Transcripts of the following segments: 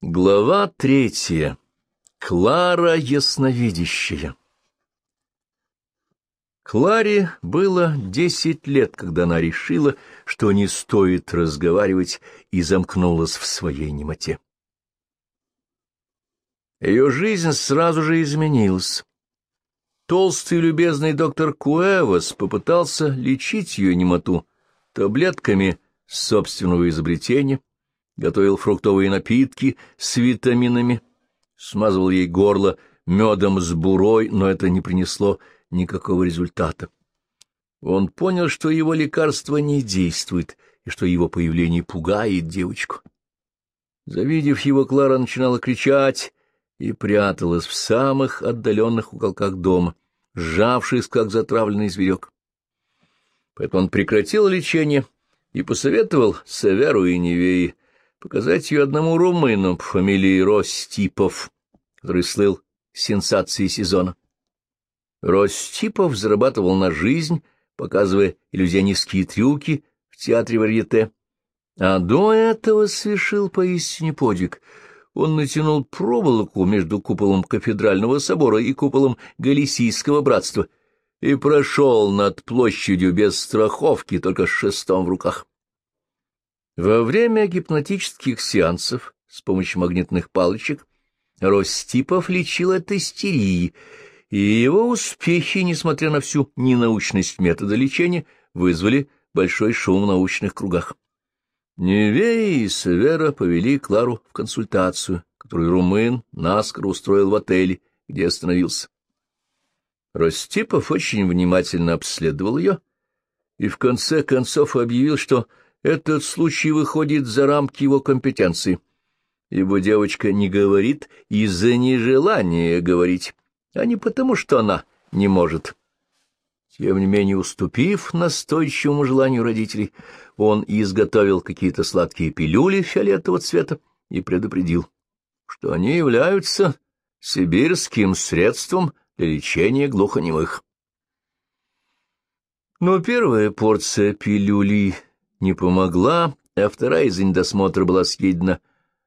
Глава третья. Клара ясновидящая. Кларе было десять лет, когда она решила, что не стоит разговаривать, и замкнулась в своей немоте. Ее жизнь сразу же изменилась. Толстый и любезный доктор Куэвас попытался лечить ее немоту таблетками собственного изобретения, готовил фруктовые напитки с витаминами, смазывал ей горло медом с бурой, но это не принесло никакого результата. Он понял, что его лекарство не действует, и что его появление пугает девочку. Завидев его, Клара начинала кричать и пряталась в самых отдаленных уголках дома, сжавшись, как затравленный зверек. Поэтому он прекратил лечение и посоветовал Северу и Невее показать ее одному румыну по фамилии Ростипов, который слыл сенсацией сезона. Ростипов зарабатывал на жизнь, показывая иллюзионистские трюки в театре варьете, а до этого совершил поистине подвиг. Он натянул проволоку между куполом кафедрального собора и куполом Галисийского братства и прошел над площадью без страховки, только с шестом в руках. Во время гипнотических сеансов с помощью магнитных палочек Ростипов лечил от истерии, и его успехи, несмотря на всю ненаучность метода лечения, вызвали большой шум в научных кругах. Невея и Севера повели Клару в консультацию, которую румын наскоро устроил в отеле, где остановился. Ростипов очень внимательно обследовал ее и в конце концов объявил, что этот случай выходит за рамки его компетенции, ибо девочка не говорит из-за нежелания говорить, а не потому, что она не может. Тем не менее, уступив настойчивому желанию родителей, он изготовил какие-то сладкие пилюли фиолетового цвета и предупредил, что они являются сибирским средством для лечения глухонемых. Но первая порция пилюли не помогла, а вторая из-за недосмотра была съедена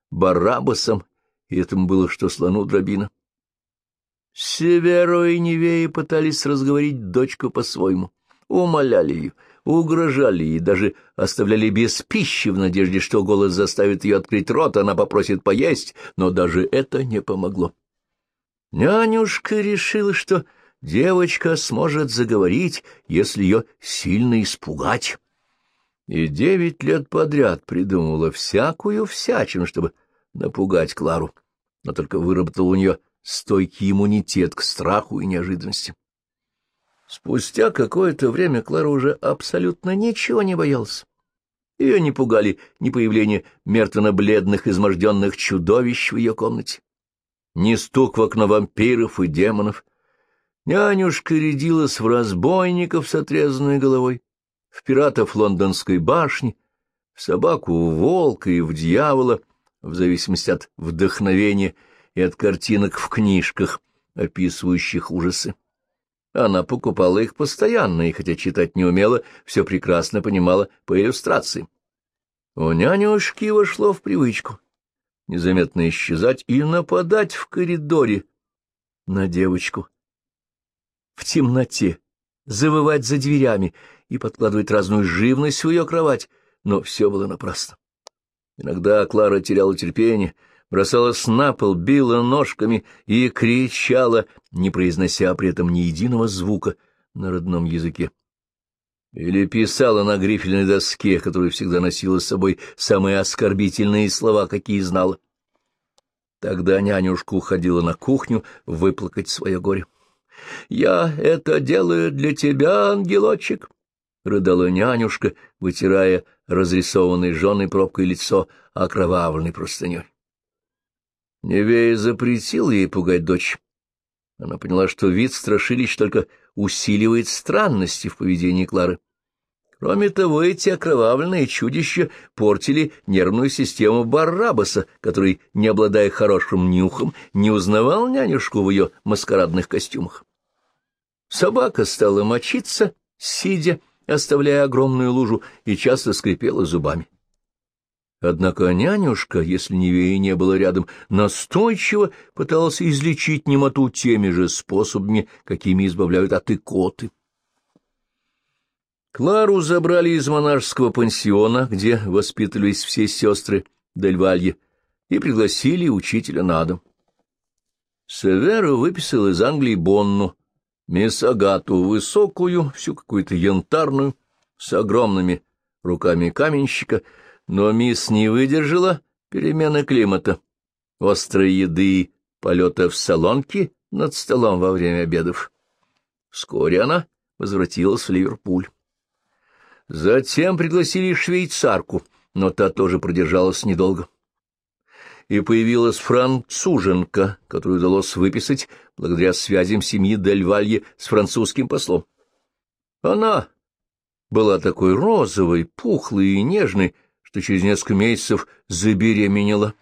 барабасом, и этому было что слону дробина. Северо и Невея пытались разговорить дочку по-своему, умоляли ее, угрожали ей, даже оставляли без пищи в надежде, что голос заставит ее открыть рот, она попросит поесть, но даже это не помогло. Нянюшка решила, что девочка сможет заговорить, если ее сильно испугать и девять лет подряд придумывала всякую всячину, чтобы напугать Клару, но только выработал у нее стойкий иммунитет к страху и неожиданности. Спустя какое-то время Клара уже абсолютно ничего не боялась. Ее не пугали ни появление мертвенно-бледных изможденных чудовищ в ее комнате, ни стук в окно вампиров и демонов. Нянюшка рядилась в разбойников с отрезанной головой, в пиратов лондонской башни, в собаку, в волка и в дьявола, в зависимости от вдохновения и от картинок в книжках, описывающих ужасы. Она покупала их постоянно, и хотя читать не умела, все прекрасно понимала по иллюстрации. У нянюшки вошло в привычку незаметно исчезать и нападать в коридоре на девочку. В темноте, завывать за дверями и подкладывать разную живность в ее кровать, но все было напрасно. Иногда Клара теряла терпение, бросалась на пол, била ножками и кричала, не произнося при этом ни единого звука на родном языке. Или писала на грифельной доске, которую всегда носила с собой самые оскорбительные слова, какие знала. Тогда нянюшка уходила на кухню выплакать свое горе. — Я это делаю для тебя, ангелочек, — рыдала нянюшка, вытирая разрисованной женой пробкой лицо окровавленной простыней. Невея запретил ей пугать дочь. Она поняла, что вид страшилищ только усиливает странности в поведении Клары. Кроме того, эти окровавленные чудища портили нервную систему Баррабаса, который, не обладая хорошим нюхом, не узнавал нянюшку в ее маскарадных костюмах. Собака стала мочиться, сидя, оставляя огромную лужу, и часто скрипела зубами. Однако нянюшка, если Невея не было рядом, настойчиво пыталась излечить немоту теми же способами, какими избавляют от икоты. Клару забрали из монашеского пансиона, где воспитывались все сестры Дельвалье, и пригласили учителя на дом. Северо выписал из Англии Бонну, мисс Агату, высокую, всю какую-то янтарную, с огромными руками каменщика, но мисс не выдержала перемены климата, острой еды, полета в салонки над столом во время обедов. Вскоре она возвратилась в Ливерпуль. Затем пригласили швейцарку, но та тоже продержалась недолго. И появилась француженка, которую удалось выписать благодаря связям семьи Дельвалье с французским послом. Она была такой розовой, пухлой и нежной, что через несколько месяцев забеременела,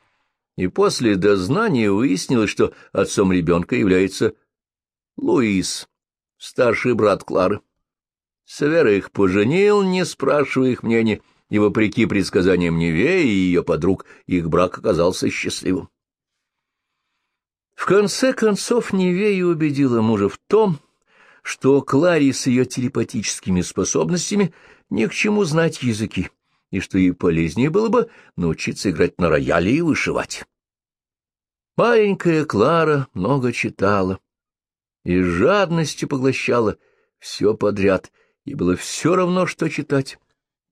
и после дознания выяснилось, что отцом ребенка является Луис, старший брат Клары. Савера их поженил, не спрашивая их мнения, и, вопреки предсказаниям Неве и ее подруг, их брак оказался счастливым. В конце концов Невея убедила мужа в том, что Кларе с ее телепатическими способностями ни к чему знать языки, и что ей полезнее было бы научиться играть на рояле и вышивать. Маленькая Клара много читала и жадностью поглощала все подряд, и было все равно, что читать.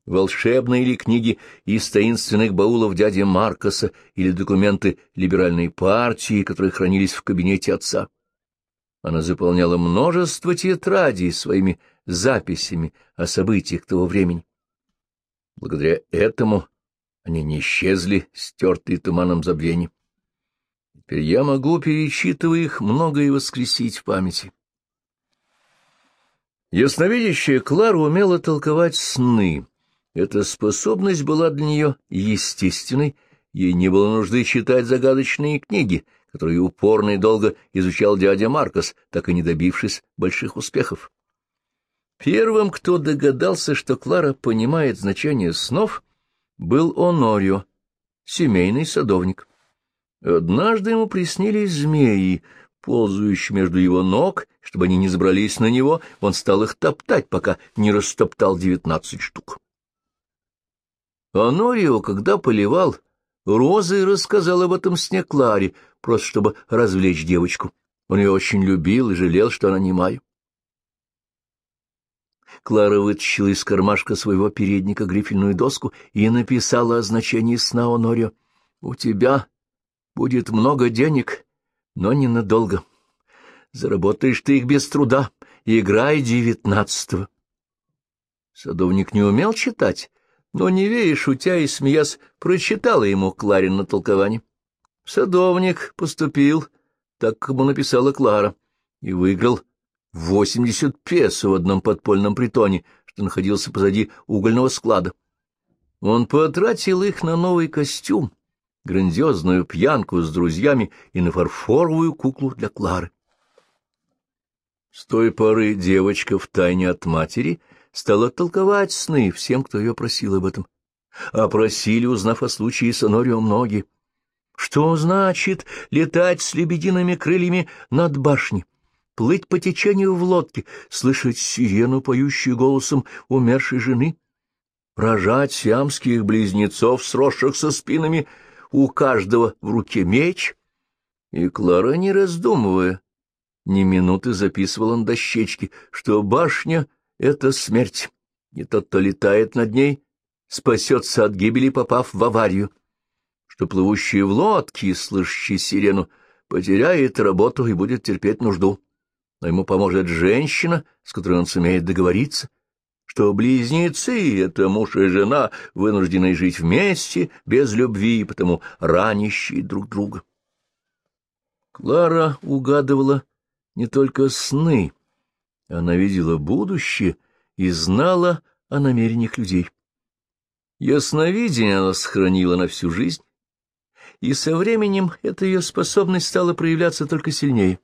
Волшебные ли книги из таинственных баулов дяди Маркоса или документы либеральной партии, которые хранились в кабинете отца. Она заполняла множество тетрадей своими записями о событиях того времени. Благодаря этому они не исчезли, стертые туманом забвения. Теперь я могу, перечитывая их, многое воскресить в памяти. Ясновидящая Клара умела толковать сны. Эта способность была для нее естественной, ей не было нужды читать загадочные книги, которые упорно и долго изучал дядя Маркос, так и не добившись больших успехов. Первым, кто догадался, что Клара понимает значение снов, был Онорио, семейный садовник. Однажды ему приснились змеи, ползающие между его ног, чтобы они не забрались на него, он стал их топтать, пока не растоптал девятнадцать штук. Анорио, когда поливал розы, рассказал об этом сне Кларе, просто чтобы развлечь девочку. Он ее очень любил и жалел, что она не маю. Клара вытащила из кармашка своего передника грифельную доску и написала о значении сна Онорио. — У тебя будет много денег, но ненадолго. Заработаешь ты их без труда. Играй девятнадцатого. Садовник не умел читать, но, не веря, шутя и смеясь, прочитала ему Кларин на толкование. Садовник поступил, так как ему написала Клара, и выиграл восемьдесят песо в одном подпольном притоне, что находился позади угольного склада. Он потратил их на новый костюм, грандиозную пьянку с друзьями и на фарфоровую куклу для Клары. С той поры девочка втайне от матери стала толковать сны всем, кто ее просил об этом. А просили, узнав о случае с Анорио, многие. Что значит летать с лебедиными крыльями над башней? плыть по течению в лодке, слышать сирену, поющую голосом умершей жены, рожать сиамских близнецов, сросшихся спинами, у каждого в руке меч. И Клара, не раздумывая, ни минуты записывала на дощечке, что башня — это смерть, и тот, кто летает над ней, спасется от гибели, попав в аварию, что плывущий в лодке, слышащий сирену, потеряет работу и будет терпеть нужду. Но ему поможет женщина, с которой он сумеет договориться, что близнецы — это муж и жена, вынужденные жить вместе, без любви, потому ранящие друг друга. Клара угадывала не только сны, она видела будущее и знала о намерениях людей. Ясновидение она сохранила на всю жизнь, и со временем эта ее способность стала проявляться только сильнее.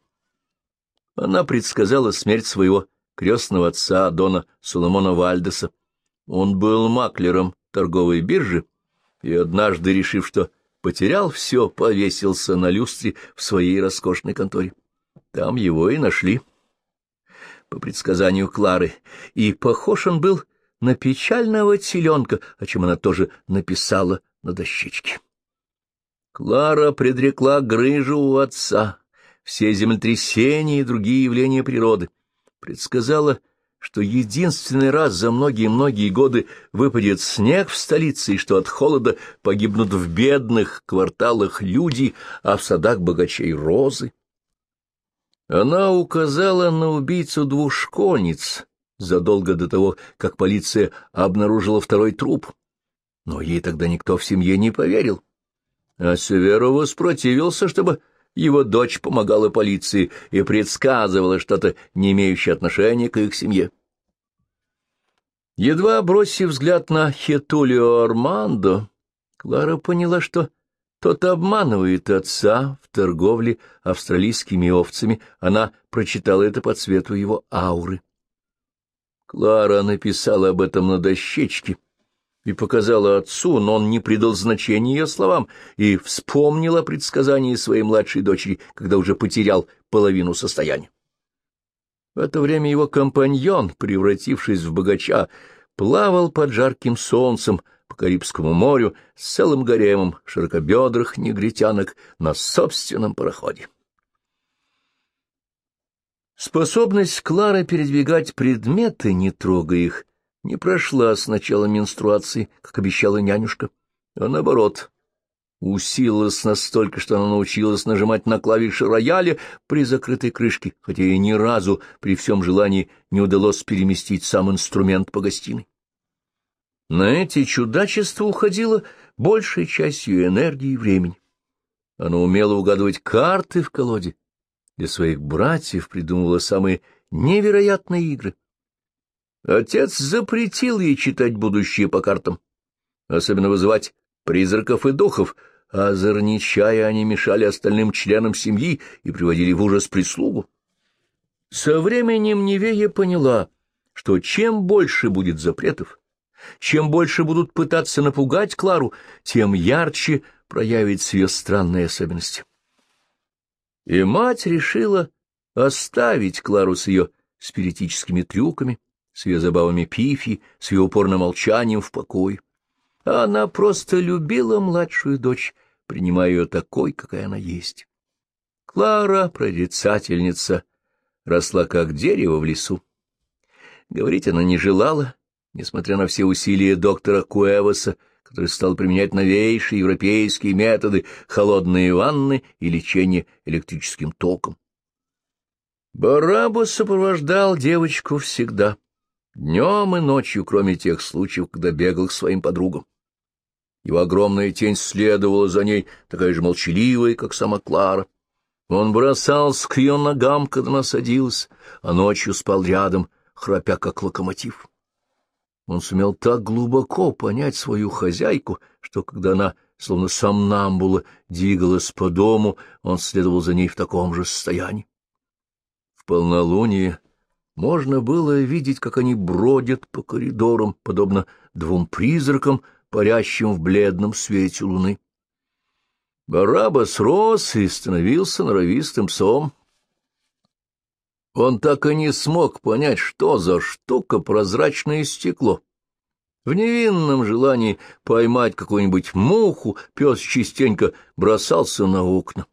Она предсказала смерть своего крестного отца, Дона Соломона Вальдеса. Он был маклером торговой биржи, и однажды, решив, что потерял все, повесился на люстре в своей роскошной конторе. Там его и нашли, по предсказанию Клары, и похож он был на печального теленка, о чем она тоже написала на дощечке. Клара предрекла грыжу у отца, все землетрясения и другие явления природы, предсказала, что единственный раз за многие-многие годы выпадет снег в столице и что от холода погибнут в бедных кварталах люди, а в садах богачей розы. Она указала на убийцу двух школьниц, задолго до того, как полиция обнаружила второй труп. Но ей тогда никто в семье не поверил. А Северо воспротивился, чтобы его дочь помогала полиции и предсказывала что-то, не имеющее отношения к их семье. Едва бросив взгляд на Хетулио Армандо, Клара поняла, что тот обманывает отца в торговле австралийскими овцами. Она прочитала это по цвету его ауры. Клара написала об этом на дощечке и показала отцу, но он не придал значения ее словам и вспомнил о предсказании своей младшей дочери, когда уже потерял половину состояния. В это время его компаньон, превратившись в богача, плавал под жарким солнцем по Карибскому морю с целым гаремом широкобедрых негритянок на собственном пароходе. Способность Клары передвигать предметы, не трогая их, не прошла с начала менструации, как обещала нянюшка, а наоборот, усилилась настолько, что она научилась нажимать на клавиши рояля при закрытой крышке, хотя ей ни разу при всем желании не удалось переместить сам инструмент по гостиной. На эти чудачества уходила большая часть ее энергии и времени. Она умела угадывать карты в колоде, для своих братьев придумывала самые невероятные игры. Отец запретил ей читать будущее по картам, особенно вызывать призраков и духов, а озорничая они мешали остальным членам семьи и приводили в ужас прислугу. Со временем Невея поняла, что чем больше будет запретов, чем больше будут пытаться напугать Клару, тем ярче проявится ее странные особенности. И мать решила оставить Клару с ее спиритическими трюками, с ее забавами пифи, с ее упорным молчанием в покое. Она просто любила младшую дочь, принимая ее такой, какая она есть. Клара, прорицательница, росла как дерево в лесу. Говорить она не желала, несмотря на все усилия доктора Куэвоса, который стал применять новейшие европейские методы холодные ванны и лечение электрическим током. Барабас сопровождал девочку всегда, днем и ночью, кроме тех случаев, когда бегал к своим подругам. Его огромная тень следовала за ней, такая же молчаливая, как сама Клара. Он бросался к ее ногам, когда она садилась, а ночью спал рядом, храпя, как локомотив. Он сумел так глубоко понять свою хозяйку, что, когда она, словно сомнамбула, двигалась по дому, он следовал за ней в таком же состоянии. В полнолуние можно было видеть, как они бродят по коридорам, подобно двум призракам, парящим в бледном свете луны. Барабас рос и становился норовистым псом, он так и не смог понять, что за штука прозрачное стекло. В невинном желании поймать какую-нибудь муху пес частенько бросался на окна.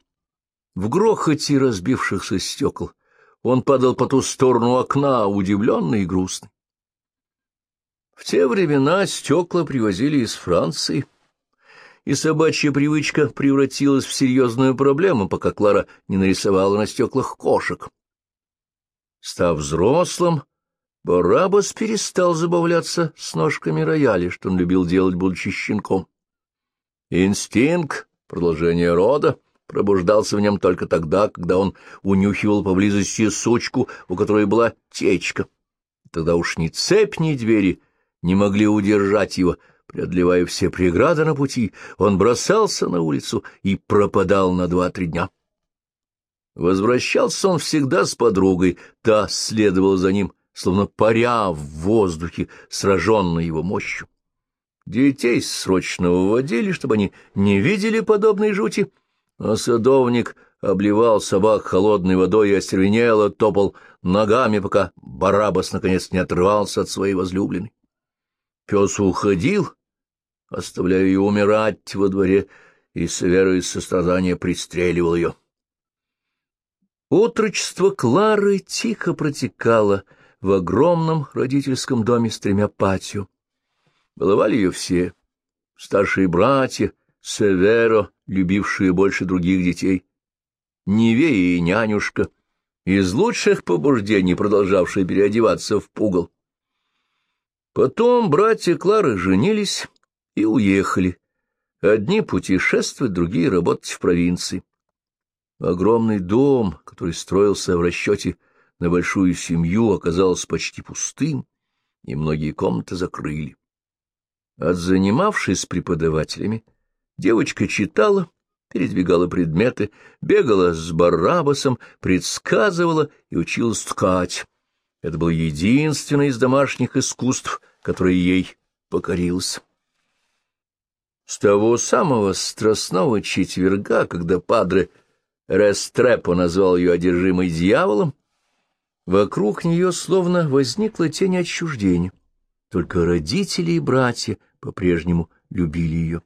В грохоте разбившихся стекол он падал по ту сторону окна, удивленный и грустный. В те времена стекла привозили из Франции, и собачья привычка превратилась в серьезную проблему, пока Клара не нарисовала на стеклах кошек. Став взрослым, Барабас перестал забавляться с ножками рояля, что он любил делать, будучи щенком. Инстинкт, продолжение рода, пробуждался в нем только тогда, когда он унюхивал поблизости сучку, у которой была течка. Тогда уж ни цепь, ни двери не могли удержать его, преодолевая все преграды на пути, он бросался на улицу и пропадал на два-три дня. Возвращался он всегда с подругой, та следовала за ним, словно паря в воздухе, сраженной его мощью. Детей срочно уводили, чтобы они не видели подобной жути, а садовник обливал собак холодной водой и остервенело топал ногами, пока Барабас наконец не отрывался от своей возлюбленной. Пес уходил, оставляя ее умирать во дворе, и с верой сострадания пристреливал ее. Отрочество Клары тихо протекало в огромном родительском доме с тремя патио. Баловали ее все. Старшие братья, Северо, любившие больше других детей, Невея и нянюшка, из лучших побуждений продолжавшие переодеваться в пугал. Потом братья Клары женились и уехали. Одни путешествовать, другие работать в провинции. Огромный дом, который строился в расчете на большую семью, оказался почти пустым, и многие комнаты закрыли. Отзанимавшись преподавателями, девочка читала, передвигала предметы, бегала с барабасом, предсказывала и училась ткать. Это было единственное из домашних искусств, которое ей покорилось. С того самого страстного четверга, когда падре Рестрепо назвал ее одержимой дьяволом, вокруг нее словно возникла тень отчуждения. Только родители и братья по-прежнему любили ее.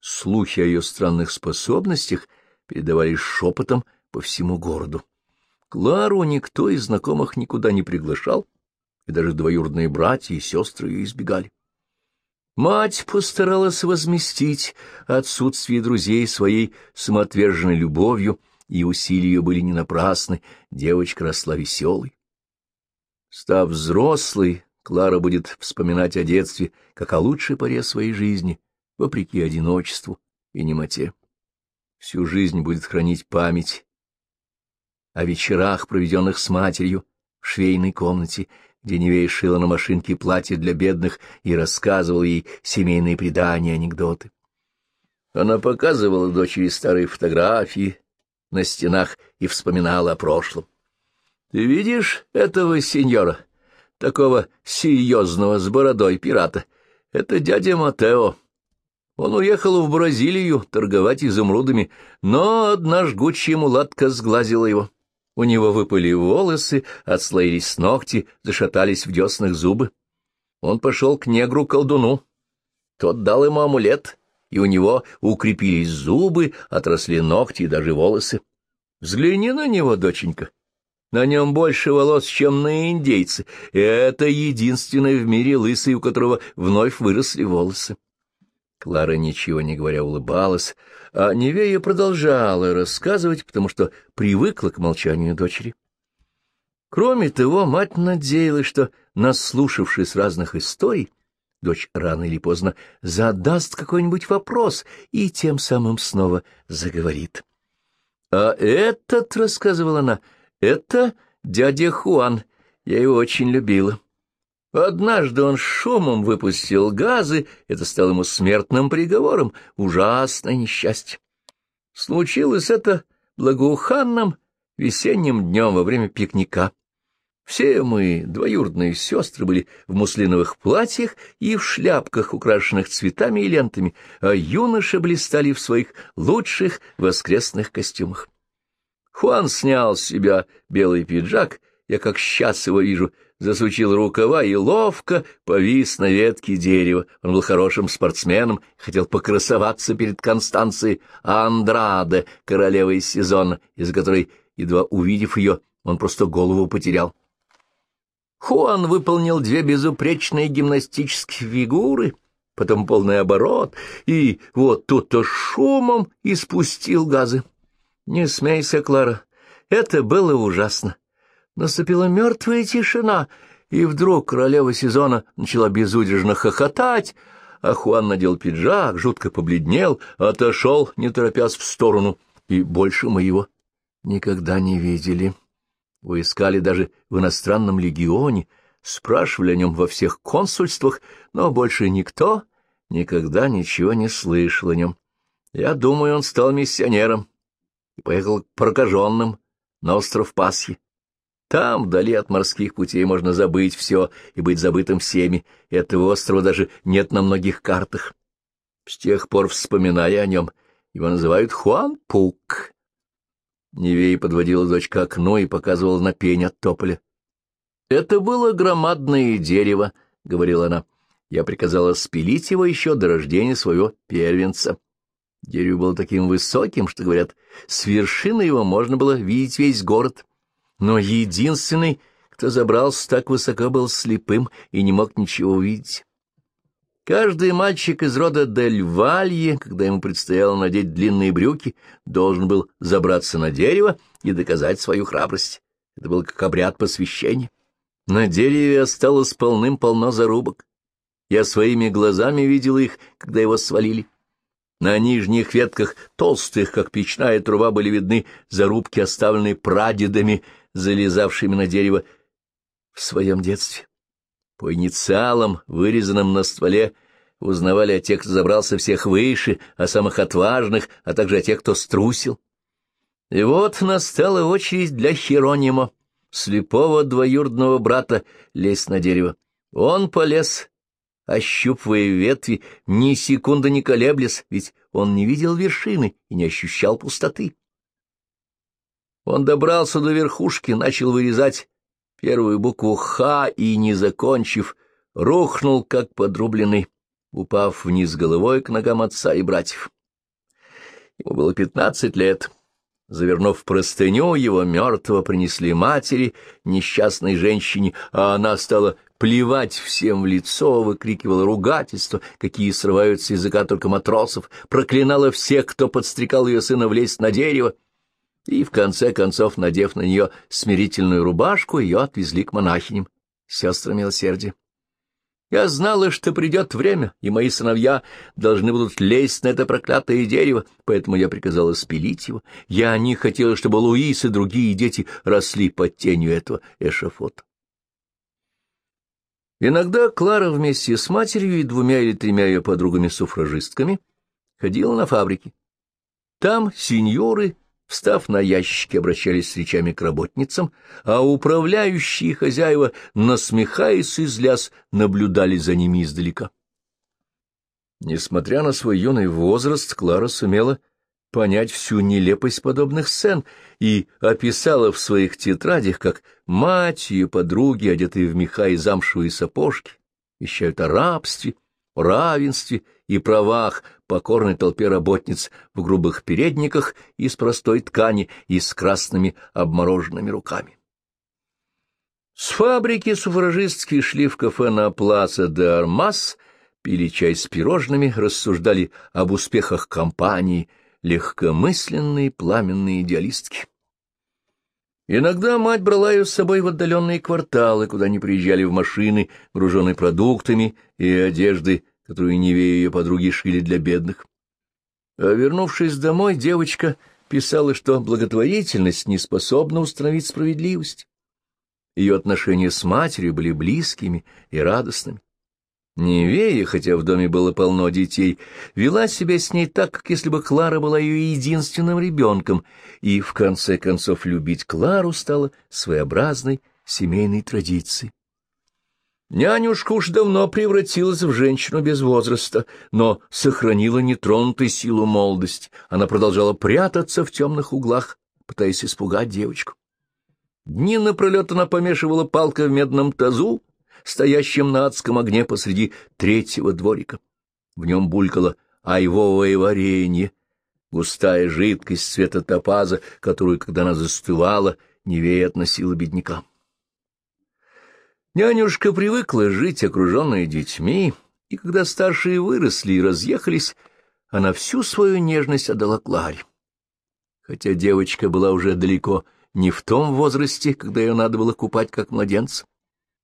Слухи о ее странных способностях передавались шепотом по всему городу. Клару никто из знакомых никуда не приглашал, и даже двоюродные братья и сестры ее избегали. Мать постаралась возместить отсутствие друзей своей самоотверженной любовью, и усилия ее были не напрасны, девочка росла веселой. Став взрослой, Клара будет вспоминать о детстве, как о лучшей поре своей жизни, вопреки одиночеству и немоте. Всю жизнь будет хранить память о вечерах, проведенных с матерью в швейной комнате, где Невея шила на машинке платье для бедных и рассказывал ей семейные предания, анекдоты. Она показывала дочери старые фотографии на стенах и вспоминала о прошлом. — Ты видишь этого сеньора, такого серьезного с бородой пирата? Это дядя Матео. Он уехал в Бразилию торговать изумрудами, но одна жгучая мулатка сглазила его. У него выпали волосы, отслоились ногти, зашатались в деснах зубы. Он пошел к негру-колдуну. Тот дал ему амулет, и у него укрепились зубы, отросли ногти и даже волосы. Взгляни на него, доченька. На нем больше волос, чем на индейце. Это единственный в мире лысый, у которого вновь выросли волосы. Клара, ничего не говоря, улыбалась, а Невея продолжала рассказывать, потому что привыкла к молчанию дочери. Кроме того, мать надеялась, что, наслушавшись разных историй, дочь рано или поздно задаст какой-нибудь вопрос и тем самым снова заговорит. — А этот, — рассказывала она, — это дядя Хуан, я его очень любила. Однажды он шумом выпустил газы, это стало ему смертным приговором, ужасное несчастье. Случилось это благоуханным весенним днем во время пикника. Все мы, двоюродные сестры, были в муслиновых платьях и в шляпках, украшенных цветами и лентами, а юноши блистали в своих лучших воскресных костюмах. Хуан снял с себя белый пиджак, я как сейчас его вижу — засучил рукава и ловко повис на ветке дерева. Он был хорошим спортсменом, хотел покрасоваться перед Констанцией Андраде, королевой сезона, из которой, едва увидев ее, он просто голову потерял. Хуан выполнил две безупречные гимнастические фигуры, потом полный оборот, и вот тут-то шумом испустил газы. Не смейся, Клара, это было ужасно. Наступила мертвая тишина, и вдруг королева сезона начала безудержно хохотать, а Хуан надел пиджак, жутко побледнел, отошел, не торопясь в сторону, и больше мы его никогда не видели. Вы искали даже в иностранном легионе, спрашивали о нем во всех консульствах, но больше никто никогда ничего не слышал о нем. Я думаю, он стал миссионером и поехал к прокаженным на остров Пасхи. Там, вдали от морских путей, можно забыть все и быть забытым всеми. Этого острова даже нет на многих картах. С тех пор, вспоминая о нем, его называют Хуан Пук. Невея подводила дочь к окну и показывала на пень от тополя. — Это было громадное дерево, — говорила она. Я приказала спилить его еще до рождения своего первенца. Дерево было таким высоким, что, говорят, с вершины его можно было видеть весь город. Но единственный, кто забрался так высоко, был слепым и не мог ничего увидеть. Каждый мальчик из рода Дель когда ему предстояло надеть длинные брюки, должен был забраться на дерево и доказать свою храбрость. Это был как обряд посвящения. На дереве осталось полным-полно зарубок. Я своими глазами видел их, когда его свалили. На нижних ветках, толстых, как печная труба, были видны зарубки, оставленные прадедами, залезавшими на дерево в своем детстве. По инициалам, вырезанным на стволе, узнавали о тех, кто забрался всех выше, о самых отважных, а также о тех, кто струсил. И вот настала очередь для Херонима, слепого двоюродного брата, лезть на дерево. Он полез, ощупывая ветви, ни секунды не колеблясь, ведь он не видел вершины и не ощущал пустоты. Он добрался до верхушки, начал вырезать первую букву «Х» и, не закончив, рухнул, как подрубленный, упав вниз головой к ногам отца и братьев. Ему было пятнадцать лет. Завернув простыню, его мертвого принесли матери, несчастной женщине, а она стала плевать всем в лицо, выкрикивала ругательства, какие срываются с языка только матросов, проклинала всех, кто подстрекал ее сына влезть на дерево, и, в конце концов, надев на нее смирительную рубашку, ее отвезли к монахиням, сестрам милосердия. Я знала, что придет время, и мои сыновья должны будут лезть на это проклятое дерево, поэтому я приказала спилить его. Я не хотела, чтобы Луис и другие дети росли под тенью этого эшафота. Иногда Клара вместе с матерью и двумя или тремя ее подругами-суфражистками ходила на фабрики. Там сеньоры встав на ящики, обращались с речами к работницам, а управляющие хозяева, насмехаясь из ляс, наблюдали за ними издалека. Несмотря на свой юный возраст, Клара сумела понять всю нелепость подобных сцен и описала в своих тетрадях, как мать и подруги, одетые в меха и замшевые сапожки, вещают о рабстве, равенстве и правах покорной толпе работниц в грубых передниках из простой ткани и с красными обмороженными руками. С фабрики суфражистки шли в кафе на Плаца де Армас, пили чай с пирожными, рассуждали об успехах компании, легкомысленные пламенные идеалистки. Иногда мать брала ее с собой в отдаленные кварталы, куда они приезжали в машины, груженные продуктами и одеждой, которую Неве и ее подруги шили для бедных. А вернувшись домой, девочка писала, что благотворительность не способна установить справедливость. Ее отношения с матерью были близкими и радостными. Невея, хотя в доме было полно детей, вела себя с ней так, как если бы Клара была ее единственным ребенком, и, в конце концов, любить Клару стало своеобразной семейной традицией. Нянюшка уж давно превратилась в женщину без возраста, но сохранила нетронутой силу молодости. Она продолжала прятаться в темных углах, пытаясь испугать девочку. Дни напролет она помешивала палкой в медном тазу, стоящем на адском огне посреди третьего дворика. В нем булькало айвовое варенье, густая жидкость цвета топаза, которую, когда она застывала, Невея относила беднякам. Нянюшка привыкла жить, окруженная детьми, и когда старшие выросли и разъехались, она всю свою нежность отдала Кларе. Хотя девочка была уже далеко не в том возрасте, когда ее надо было купать как младенца.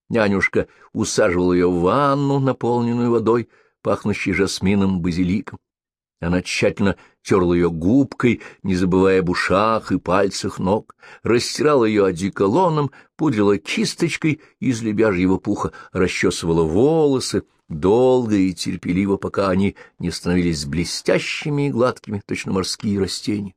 Нянюшка усаживала ее в ванну, наполненную водой, пахнущей жасмином базиликом. Она тщательно терла ее губкой, не забывая об ушах и пальцах ног, растирала ее одеколоном, пудрила кисточкой из лебяжьего пуха, расчесывала волосы, долго и терпеливо, пока они не становились блестящими и гладкими, точно морские растения.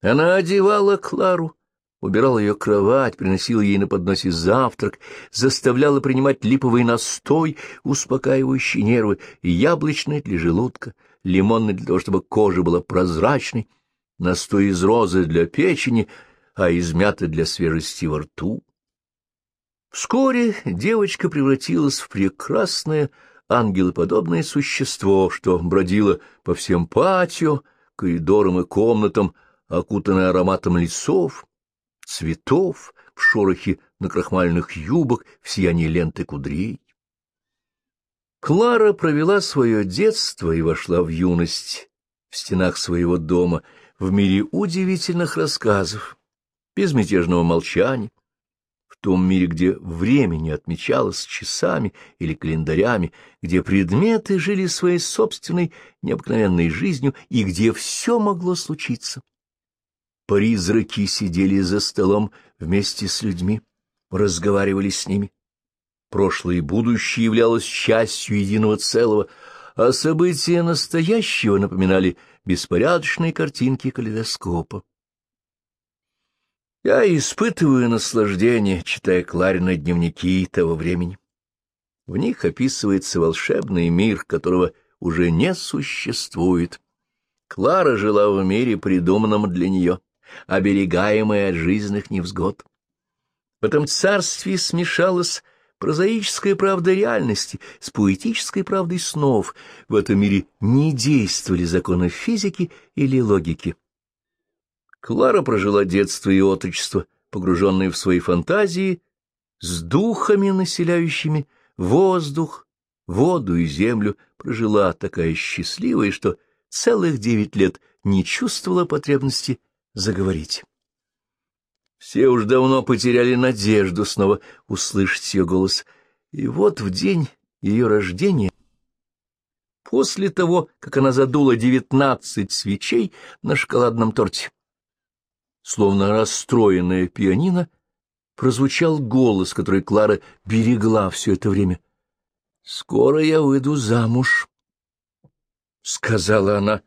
Она одевала Клару, убирала ее кровать, приносила ей на подносе завтрак, заставляла принимать липовый настой, успокаивающий нервы, и яблочный для желудка, лимонный для того, чтобы кожа была прозрачной, настой из розы для печени, а из мяты для свежести во рту. Вскоре девочка превратилась в прекрасное ангелоподобное существо, что бродило по всем патио, коридорам и комнатам, окутанное ароматом лесов, цветов, в шорохе на крахмальных юбок, в сиянии ленты кудрей. Клара провела свое детство и вошла в юность в стенах своего дома, в мире удивительных рассказов, безмятежного молчания, в том мире, где время не отмечалось часами или календарями, где предметы жили своей собственной необыкновенной жизнью и где все могло случиться. Призраки сидели за столом вместе с людьми, разговаривали с ними. Прошлое и будущее являлось частью единого целого, а события настоящего напоминали беспорядочные картинки калейдоскопа. Я испытываю наслаждение, читая Кларины дневники того времени. В них описывается волшебный мир, которого уже не существует. Клара жила в мире, придуманном для нее оберегаемая от жизненных невзгод. В этом царстве смешалась прозаическая правда реальности с поэтической правдой снов. В этом мире не действовали законы физики или логики. Клара прожила детство и отрочество, погруженные в свои фантазии, с духами, населяющими воздух, воду и землю, прожила такая счастливая, что целых девять лет не чувствовала потребности заговорить. Все уж давно потеряли надежду снова услышать ее голос. И вот в день ее рождения, после того, как она задула девятнадцать свечей на шоколадном торте, словно расстроенная пианино, прозвучал голос, который Клара берегла все это время. «Скоро я выйду замуж», — сказала она.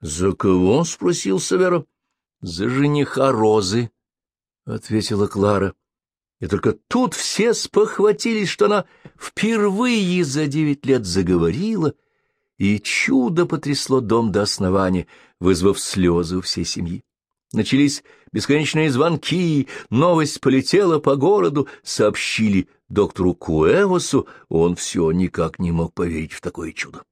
«За кого?» — спросил Саверо. — За жениха Розы, — ответила Клара. И только тут все спохватились, что она впервые за девять лет заговорила, и чудо потрясло дом до основания, вызвав слезы у всей семьи. Начались бесконечные звонки, новость полетела по городу, сообщили доктору Куэвосу, он все никак не мог поверить в такое чудо.